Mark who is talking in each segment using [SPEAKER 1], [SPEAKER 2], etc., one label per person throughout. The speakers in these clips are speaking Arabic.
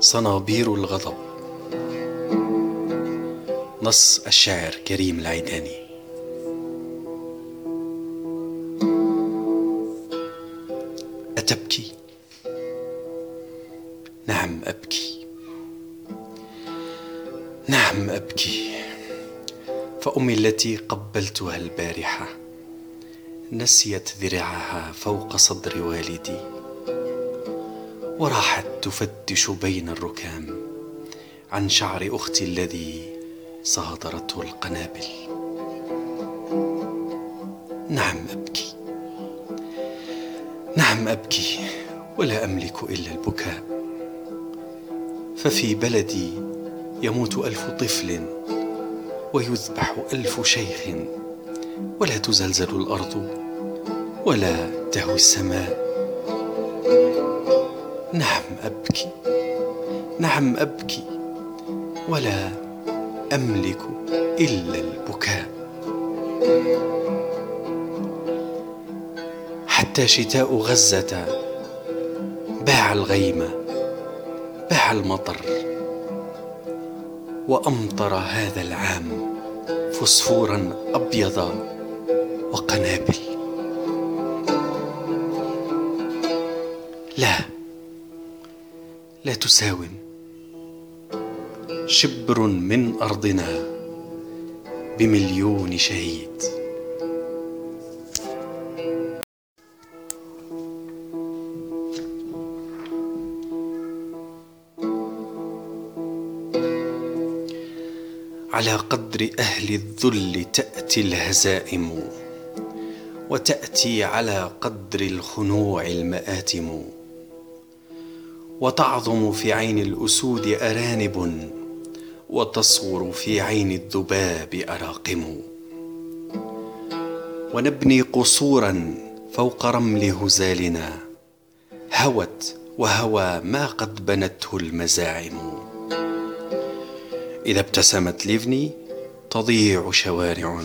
[SPEAKER 1] صنابير الغضب. نص الشاعر كريم العيداني. أتبكي؟ نعم أبكي. نعم أبكي. فأمي التي قبلتها البارحة نسيت ذراعها فوق صدر والدي. وراحت تفتش بين الركام عن شعر أختي الذي صادرته القنابل. نعم أبكي. نعم أبكي ولا أملك إلا البكاء. ففي بلدي يموت ألف طفل ويذبح ألف شيخ ولا تزلزل الأرض ولا تهوي السماء. نعم أبكي. نعم أبكي. ولا أملك إلا البكاء. حتى شتاء غزة باع الغيم باع المطر وأمطر هذا العام فسفورا ابيض وقنابل. لا لا تساوم. شبر من أرضنا بمليون شهيد. على قدر أهل الذل تأتي الهزائم وتأتي على قدر الخنوع المآتم. وتعظم في عين الأسود أرانب وتصغر في عين الذباب أراقم. ونبني قصورا فوق رمل هزالنا هوت وهوى ما قد بنته المزاعم. إذا ابتسمت ليفني تضيع شوارع.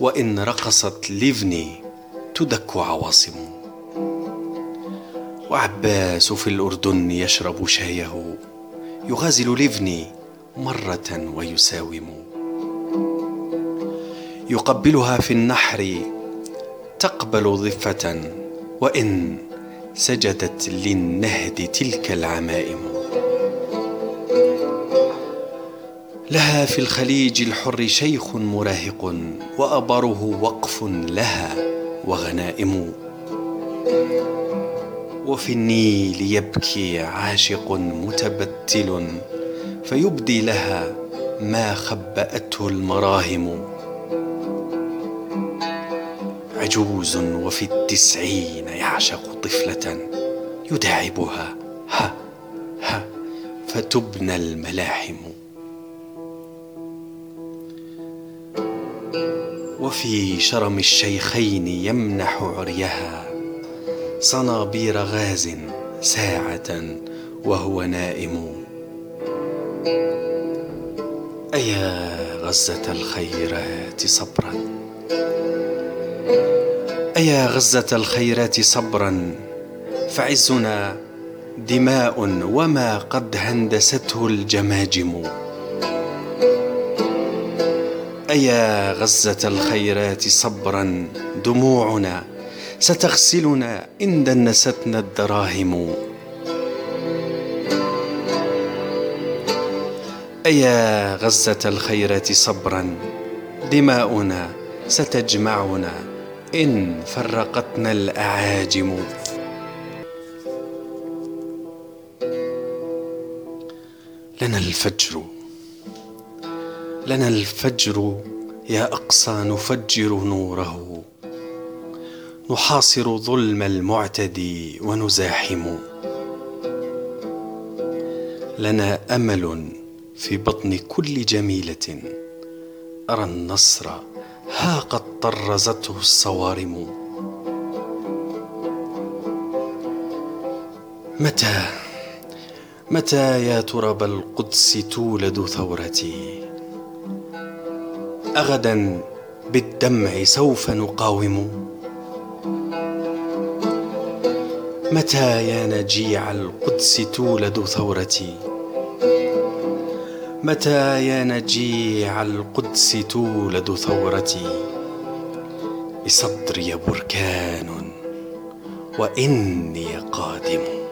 [SPEAKER 1] وإن رقصت ليفني تدك عواصم. وعباس في الأردن يشرب شايه. يغازل ليفني مرة ويساوم. يقبلها في النحر تقبل ضفة وإن سجدت للنهد تلك العمائم. لها في الخليج الحر شيخ مراهق وأبره وقف لها وغنائم. وفي النيل يبكي عاشق متبتل فيبدي لها ما خبأته المراهم. عجوز وفي التسعين يعشق طفلة يداعبها. ها ها فتبنى الملاحم. وفي شرم الشيخين يمنح عريها صنابير غاز ساعة وهو نائم. أيا غزة الخيرات صبرا؟ أيا غزة الخيرات صبرا؟ فعزنا دماء وما قد هندسته الجماجم. أيا غزة الخيرات صبرا؟ دموعنا ستغسلنا إن دنستنا الدراهم. أيا غزة الخيرات صبرا دماؤنا ستجمعنا إن فرقتنا الأعاجم. لنا الفجر. لنا الفجر يا أقصى نفجر نوره. نحاصر ظلم المعتدي ونزاحم. لنا أمل في بطن كل جميلة. أرى النصر ها قد طرزته الصوارم. متى متى يا ترب القدس تولد ثورتي؟ أغدا بالدمع سوف نقاوم. متى يا نجيع القدس تولد ثورتي؟ متى يا نجيع القدس تولد ثورتي؟ بصدري بركان وإني قادم.